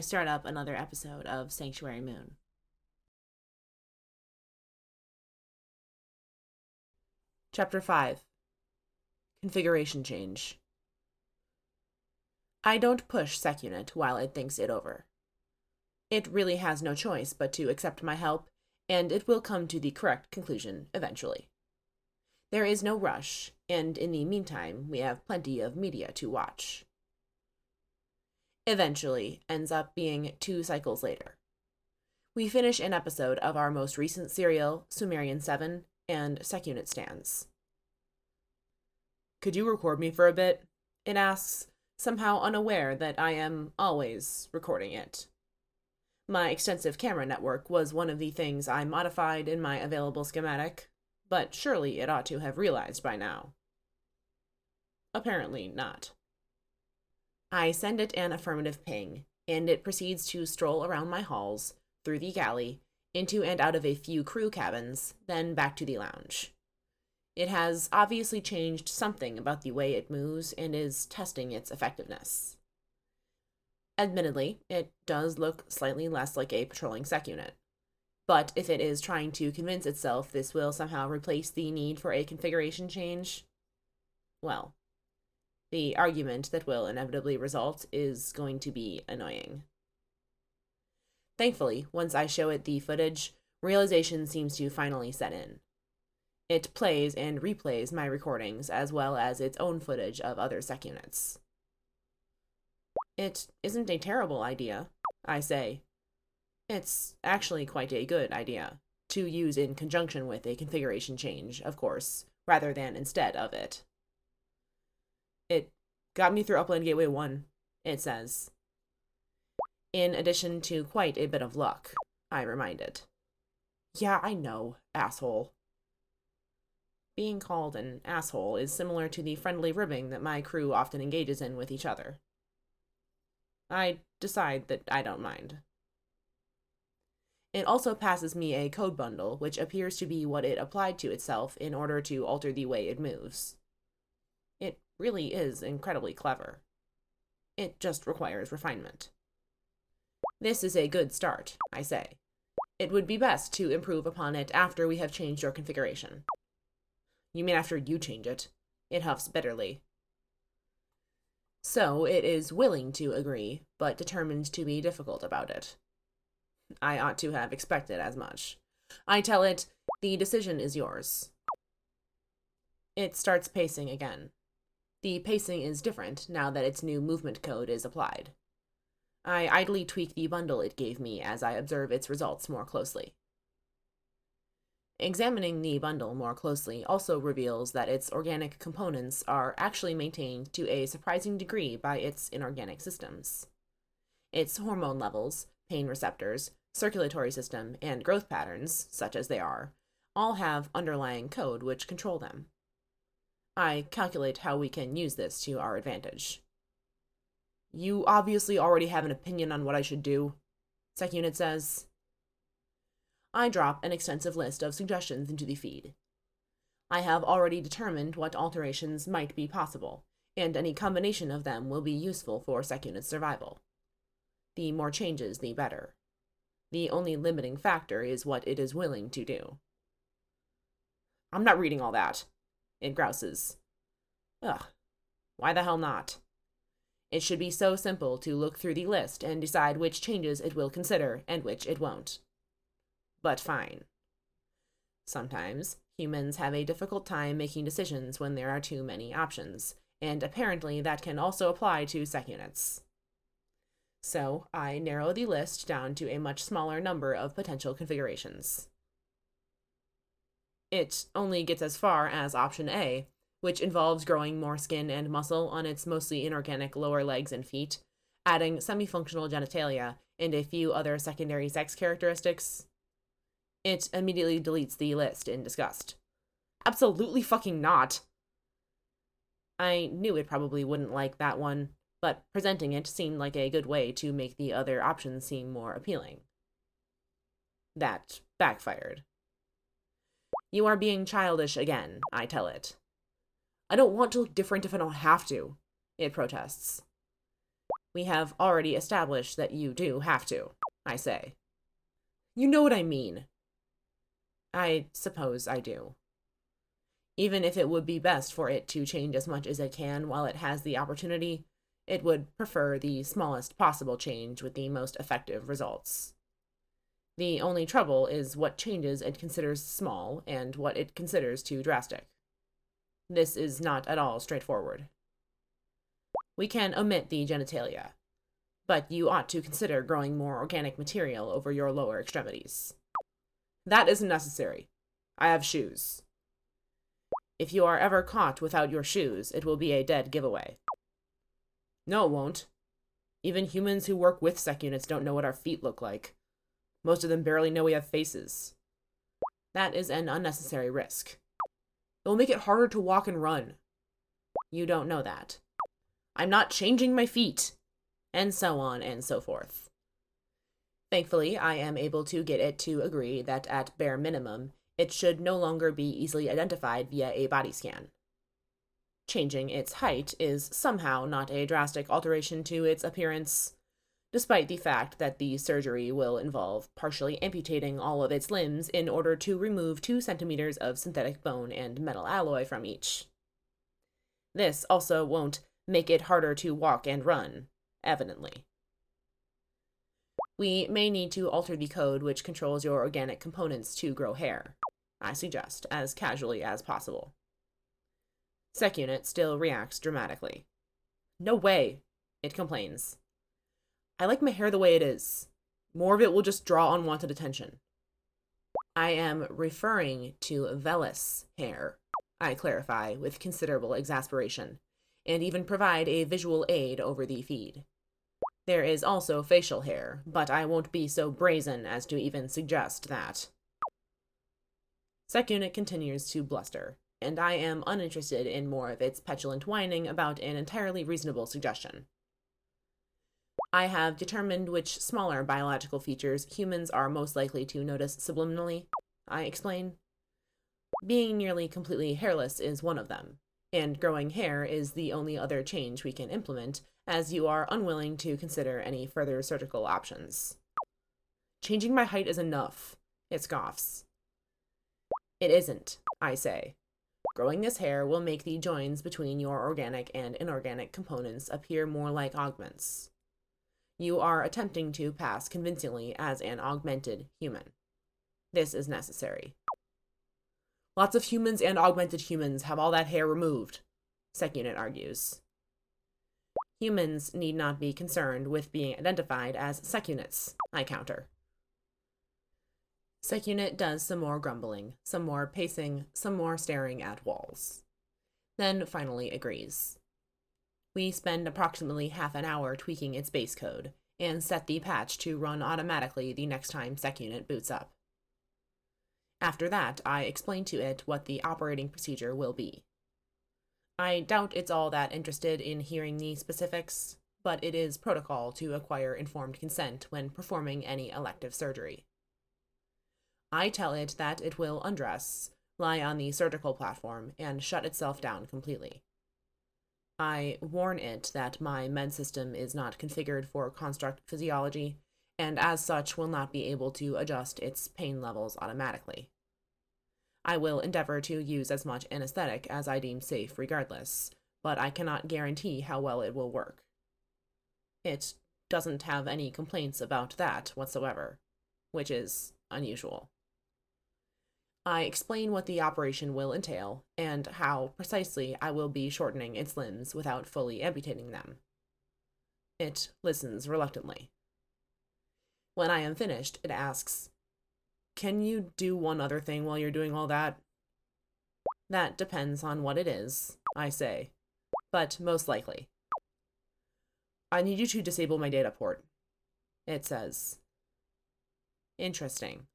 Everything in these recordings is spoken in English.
start up another episode of Sanctuary Moon. Chapter 5 Configuration Change I don't push SecUnit while it thinks it over. It really has no choice but to accept my help, and it will come to the correct conclusion eventually. There is no rush, and in the meantime, we have plenty of media to watch. Eventually ends up being two cycles later. We finish an episode of our most recent serial, Sumerian 7, and SecUnit stands. Could you record me for a bit? It asks, somehow unaware that I am always recording it. My extensive camera network was one of the things I modified in my available schematic, but surely it ought to have realized by now. Apparently not. I send it an affirmative ping, and it proceeds to stroll around my halls, through the galley, into and out of a few crew cabins, then back to the lounge. It has obviously changed something about the way it moves and is testing its effectiveness. Admittedly, it does look slightly less like a patrolling sec unit. But if it is trying to convince itself this will somehow replace the need for a configuration change, well, the argument that will inevitably result is going to be annoying. Thankfully, once I show it the footage, realization seems to finally set in. It plays and replays my recordings as well as its own footage of other sec units. It isn't a terrible idea, I say. It's actually quite a good idea, to use in conjunction with a configuration change, of course, rather than instead of it. Got me through Upland Gateway 1, it says. In addition to quite a bit of luck, I reminded. Yeah, I know, asshole. Being called an asshole is similar to the friendly ribbing that my crew often engages in with each other. I decide that I don't mind. It also passes me a code bundle, which appears to be what it applied to itself in order to alter the way it moves really is incredibly clever. It just requires refinement. This is a good start, I say. It would be best to improve upon it after we have changed your configuration. You mean after you change it? It huffs bitterly. So it is willing to agree, but determined to be difficult about it. I ought to have expected as much. I tell it, the decision is yours. It starts pacing again. The pacing is different now that its new movement code is applied. I idly tweak the bundle it gave me as I observe its results more closely. Examining the bundle more closely also reveals that its organic components are actually maintained to a surprising degree by its inorganic systems. Its hormone levels, pain receptors, circulatory system, and growth patterns, such as they are, all have underlying code which control them. I calculate how we can use this to our advantage. You obviously already have an opinion on what I should do, Sec Unit says. I drop an extensive list of suggestions into the feed. I have already determined what alterations might be possible, and any combination of them will be useful for SecUnit's survival. The more changes, the better. The only limiting factor is what it is willing to do. I'm not reading all that, it grouses. Ugh, why the hell not? It should be so simple to look through the list and decide which changes it will consider and which it won't. But fine. Sometimes humans have a difficult time making decisions when there are too many options, and apparently that can also apply to sec units. So I narrow the list down to a much smaller number of potential configurations. It only gets as far as option A, which involves growing more skin and muscle on its mostly inorganic lower legs and feet, adding semi functional genitalia, and a few other secondary sex characteristics. It immediately deletes the list in disgust. Absolutely fucking not! I knew it probably wouldn't like that one, but presenting it seemed like a good way to make the other options seem more appealing. That backfired. You are being childish again, I tell it. I don't want to look different if I don't have to, it protests. We have already established that you do have to, I say. You know what I mean. I suppose I do. Even if it would be best for it to change as much as it can while it has the opportunity, it would prefer the smallest possible change with the most effective results. The only trouble is what changes it considers small and what it considers too drastic. This is not at all straightforward. We can omit the genitalia, but you ought to consider growing more organic material over your lower extremities. That isn't necessary. I have shoes. If you are ever caught without your shoes, it will be a dead giveaway. No, it won't. Even humans who work with sec units don't know what our feet look like. Most of them barely know we have faces. That is an unnecessary risk. It will make it harder to walk and run. You don't know that. I'm not changing my feet. And so on and so forth. Thankfully, I am able to get it to agree that at bare minimum, it should no longer be easily identified via a body scan. Changing its height is somehow not a drastic alteration to its appearance, despite the fact that the surgery will involve partially amputating all of its limbs in order to remove two centimeters of synthetic bone and metal alloy from each. This also won't make it harder to walk and run, evidently. We may need to alter the code which controls your organic components to grow hair, I suggest, as casually as possible. SecUnit still reacts dramatically. No way, it complains. I like my hair the way it is. More of it will just draw unwanted attention. I am referring to vellus hair, I clarify with considerable exasperation, and even provide a visual aid over the feed. There is also facial hair, but I won't be so brazen as to even suggest that. SecUnit continues to bluster, and I am uninterested in more of its petulant whining about an entirely reasonable suggestion. I have determined which smaller biological features humans are most likely to notice subliminally, I explain. Being nearly completely hairless is one of them, and growing hair is the only other change we can implement, as you are unwilling to consider any further surgical options. Changing my height is enough, it scoffs. It isn't, I say. Growing this hair will make the joins between your organic and inorganic components appear more like augments you are attempting to pass convincingly as an augmented human. This is necessary. Lots of humans and augmented humans have all that hair removed, SecUnit argues. Humans need not be concerned with being identified as SecUnits, I counter. SecUnit does some more grumbling, some more pacing, some more staring at walls. Then finally agrees. We spend approximately half an hour tweaking its base code and set the patch to run automatically the next time SecUnit boots up. After that, I explain to it what the operating procedure will be. I doubt it's all that interested in hearing the specifics, but it is protocol to acquire informed consent when performing any elective surgery. I tell it that it will undress, lie on the surgical platform, and shut itself down completely. I warn it that my med system is not configured for construct physiology, and as such will not be able to adjust its pain levels automatically. I will endeavor to use as much anesthetic as I deem safe regardless, but I cannot guarantee how well it will work. It doesn't have any complaints about that whatsoever, which is unusual. I explain what the operation will entail and how precisely I will be shortening its limbs without fully amputating them. It listens reluctantly. When I am finished, it asks, Can you do one other thing while you're doing all that? That depends on what it is, I say, but most likely. I need you to disable my data port. It says. Interesting.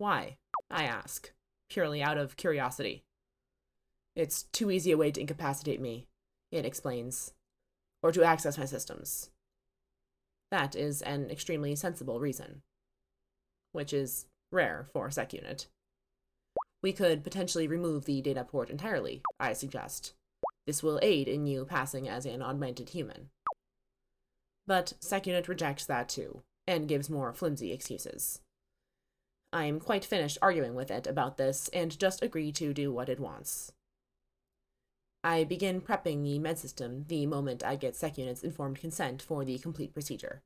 Why? I ask, purely out of curiosity. It's too easy a way to incapacitate me, it explains, or to access my systems. That is an extremely sensible reason, which is rare for a SecUnit. We could potentially remove the data port entirely, I suggest. This will aid in you passing as an augmented human. But SecUnit rejects that too, and gives more flimsy excuses. I am quite finished arguing with it about this and just agree to do what it wants. I begin prepping the med system the moment I get SecUnit's informed consent for the complete procedure.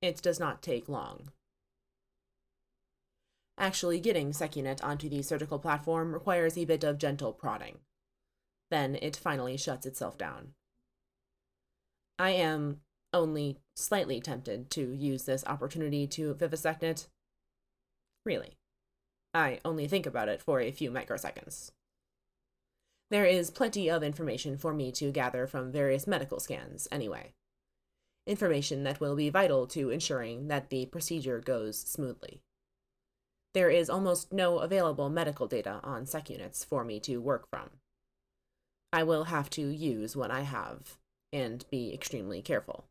It does not take long. Actually getting SecUnit onto the surgical platform requires a bit of gentle prodding. Then it finally shuts itself down. I am only slightly tempted to use this opportunity to vivisect it. Really. I only think about it for a few microseconds. There is plenty of information for me to gather from various medical scans, anyway. Information that will be vital to ensuring that the procedure goes smoothly. There is almost no available medical data on SecUnits for me to work from. I will have to use what I have and be extremely careful.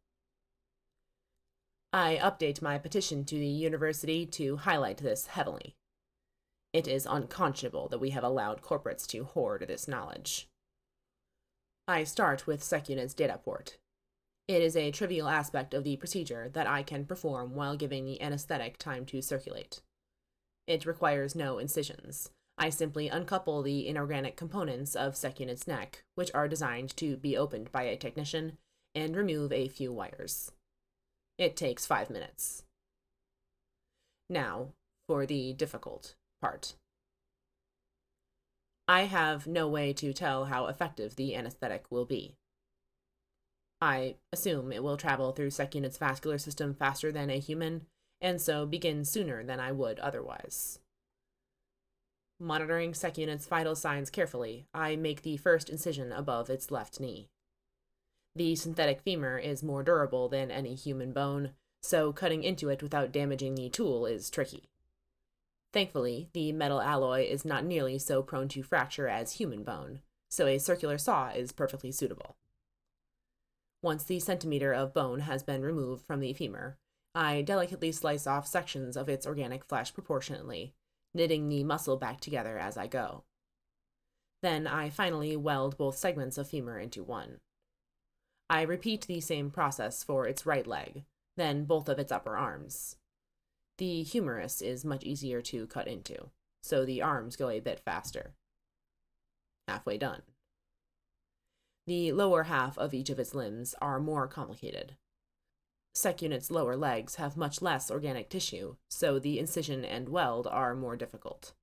I update my petition to the university to highlight this heavily. It is unconscionable that we have allowed corporates to hoard this knowledge. I start with SecUnit's data port. It is a trivial aspect of the procedure that I can perform while giving the anesthetic time to circulate. It requires no incisions. I simply uncouple the inorganic components of SecUnit's neck, which are designed to be opened by a technician, and remove a few wires. It takes five minutes. Now, for the difficult part. I have no way to tell how effective the anesthetic will be. I assume it will travel through SecUnit's vascular system faster than a human, and so begin sooner than I would otherwise. Monitoring SecUnit's vital signs carefully, I make the first incision above its left knee. The synthetic femur is more durable than any human bone, so cutting into it without damaging the tool is tricky. Thankfully, the metal alloy is not nearly so prone to fracture as human bone, so a circular saw is perfectly suitable. Once the centimeter of bone has been removed from the femur, I delicately slice off sections of its organic flesh proportionately, knitting the muscle back together as I go. Then I finally weld both segments of femur into one. I repeat the same process for its right leg, then both of its upper arms. The humerus is much easier to cut into, so the arms go a bit faster. Halfway done. The lower half of each of its limbs are more complicated. SecUnit's lower legs have much less organic tissue, so the incision and weld are more difficult.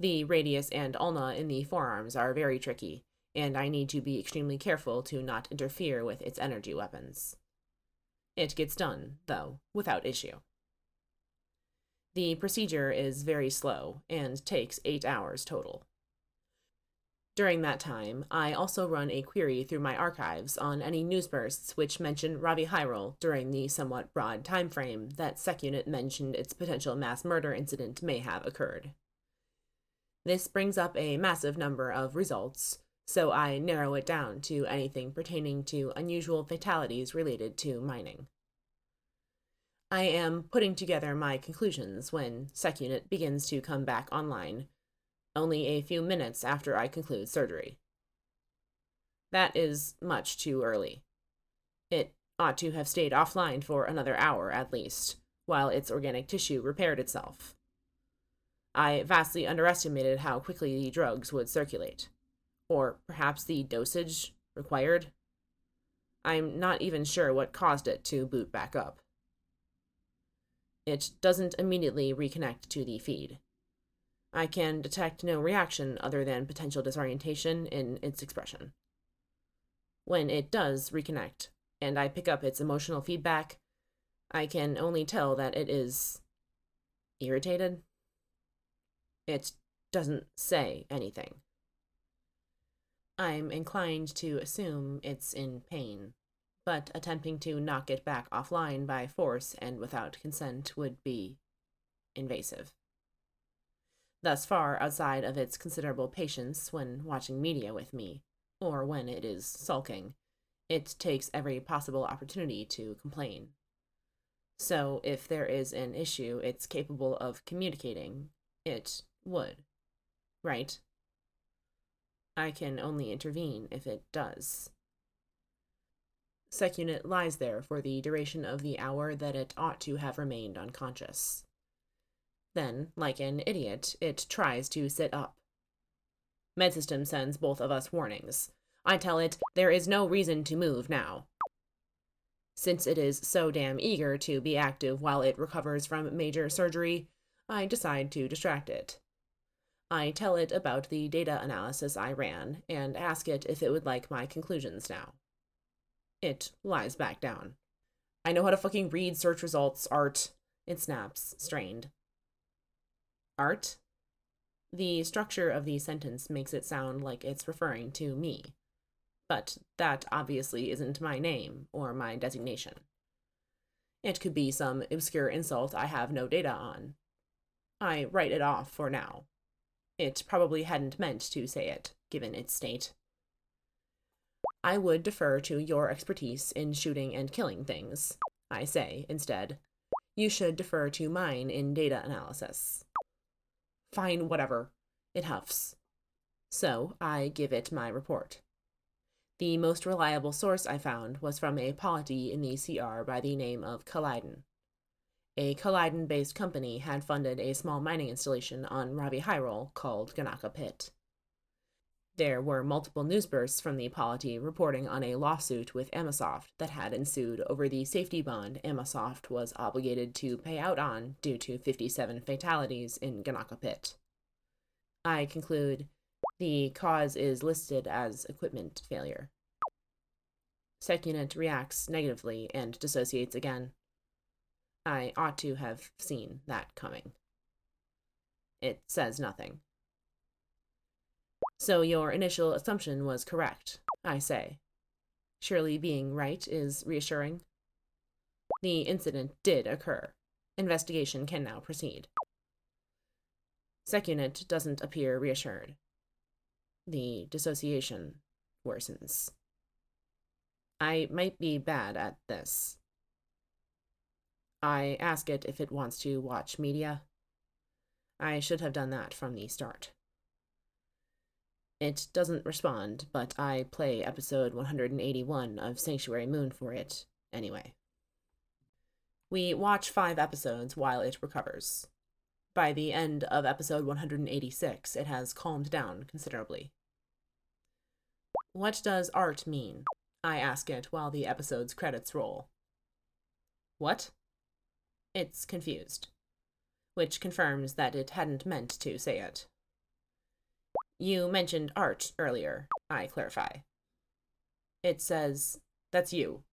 The radius and ulna in the forearms are very tricky, and I need to be extremely careful to not interfere with its energy weapons. It gets done, though, without issue. The procedure is very slow and takes eight hours total. During that time, I also run a query through my archives on any news bursts which mention RaviHyral during the somewhat broad time frame that SecUnit mentioned its potential mass murder incident may have occurred. This brings up a massive number of results, so I narrow it down to anything pertaining to unusual fatalities related to mining. I am putting together my conclusions when SecUnit begins to come back online, only a few minutes after I conclude surgery. That is much too early. It ought to have stayed offline for another hour at least, while its organic tissue repaired itself. I vastly underestimated how quickly the drugs would circulate, or perhaps the dosage required. I'm not even sure what caused it to boot back up it doesn't immediately reconnect to the feed. I can detect no reaction other than potential disorientation in its expression. When it does reconnect, and I pick up its emotional feedback, I can only tell that it is irritated. It doesn't say anything. I'm inclined to assume it's in pain but attempting to knock it back offline by force and without consent would be invasive. Thus far outside of its considerable patience when watching media with me, or when it is sulking, it takes every possible opportunity to complain. So, if there is an issue it's capable of communicating, it would. Right? I can only intervene if it does. SecUnit lies there for the duration of the hour that it ought to have remained unconscious. Then, like an idiot, it tries to sit up. Medsystem sends both of us warnings. I tell it there is no reason to move now. Since it is so damn eager to be active while it recovers from major surgery, I decide to distract it. I tell it about the data analysis I ran and ask it if it would like my conclusions now. It lies back down. I know how to fucking read search results, Art. It snaps, strained. Art? The structure of the sentence makes it sound like it's referring to me. But that obviously isn't my name or my designation. It could be some obscure insult I have no data on. I write it off for now. It probably hadn't meant to say it, given its state. I would defer to your expertise in shooting and killing things. I say, instead, you should defer to mine in data analysis. Fine, whatever. It huffs. So I give it my report. The most reliable source I found was from a polity in the CR by the name of Kalaiden. A Kalaiden based company had funded a small mining installation on RaviHyral called Ganaka Pit. There were multiple news bursts from the polity reporting on a lawsuit with Amasoft that had ensued over the safety bond Amasoft was obligated to pay out on due to 57 fatalities in Ganaka Pit. I conclude the cause is listed as equipment failure. SecUnit reacts negatively and dissociates again. I ought to have seen that coming. It says nothing. So your initial assumption was correct, I say. Surely being right is reassuring. The incident did occur. Investigation can now proceed. SecUnit doesn't appear reassured. The dissociation worsens. I might be bad at this. I ask it if it wants to watch media. I should have done that from the start. It doesn't respond, but I play episode 181 of Sanctuary Moon for it anyway. We watch five episodes while it recovers. By the end of episode 186, it has calmed down considerably. What does art mean? I ask it while the episode's credits roll. What? It's confused, which confirms that it hadn't meant to say it. You mentioned art earlier, I clarify. It says, that's you.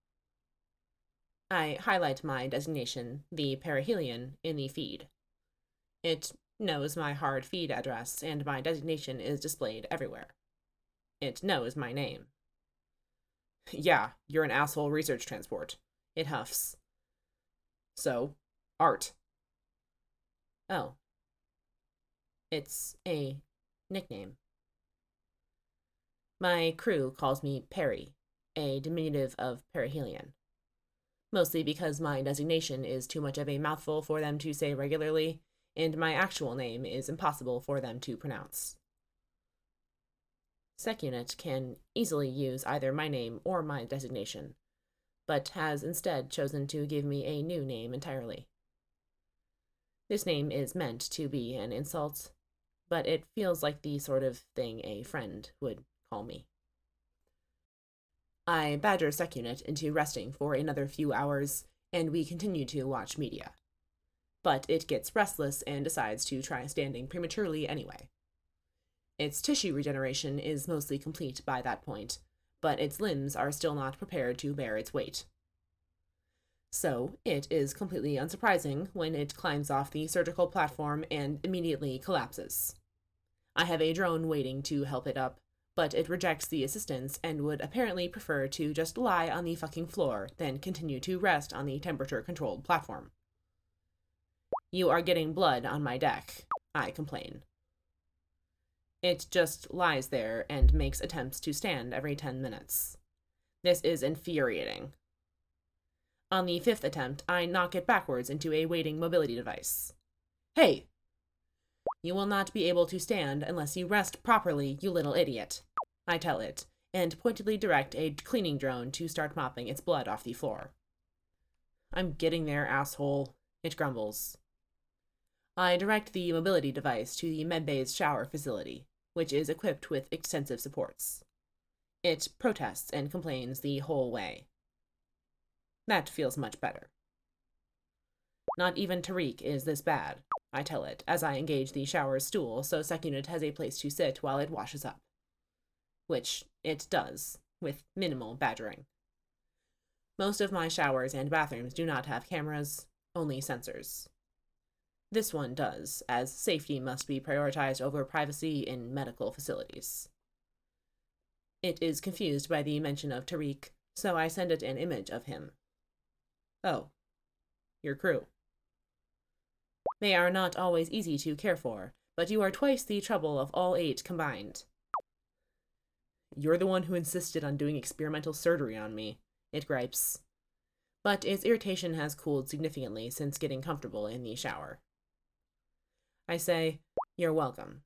I highlight my designation, the perihelion, in the feed. It knows my hard feed address, and my designation is displayed everywhere. It knows my name. Yeah, you're an asshole research transport. It huffs. So, art. Oh. It's a nickname. My crew calls me Perry, a diminutive of perihelion. Mostly because my designation is too much of a mouthful for them to say regularly, and my actual name is impossible for them to pronounce. SecUnit can easily use either my name or my designation, but has instead chosen to give me a new name entirely. This name is meant to be an insult, but it feels like the sort of thing a friend would call me. I badger SecUnit into resting for another few hours, and we continue to watch media. But it gets restless and decides to try standing prematurely anyway. Its tissue regeneration is mostly complete by that point, but its limbs are still not prepared to bear its weight. So, it is completely unsurprising when it climbs off the surgical platform and immediately collapses. I have a drone waiting to help it up, but it rejects the assistance and would apparently prefer to just lie on the fucking floor than continue to rest on the temperature controlled platform. You are getting blood on my deck, I complain. It just lies there and makes attempts to stand every 10 minutes. This is infuriating. On the fifth attempt, I knock it backwards into a waiting mobility device. Hey, you will not be able to stand unless you rest properly, you little idiot. I tell it, and pointedly direct a cleaning drone to start mopping its blood off the floor. I'm getting there, asshole, it grumbles. I direct the mobility device to the medbay's shower facility, which is equipped with extensive supports. It protests and complains the whole way. That feels much better. Not even Tarik is this bad, I tell it, as I engage the shower's stool so SecUnit has a place to sit while it washes up. Which it does, with minimal badgering. Most of my showers and bathrooms do not have cameras, only sensors. This one does, as safety must be prioritized over privacy in medical facilities. It is confused by the mention of Tarik, so I send it an image of him. Oh, your crew. They are not always easy to care for, but you are twice the trouble of all eight combined. You're the one who insisted on doing experimental surgery on me, it gripes. But its irritation has cooled significantly since getting comfortable in the shower. I say, You're welcome,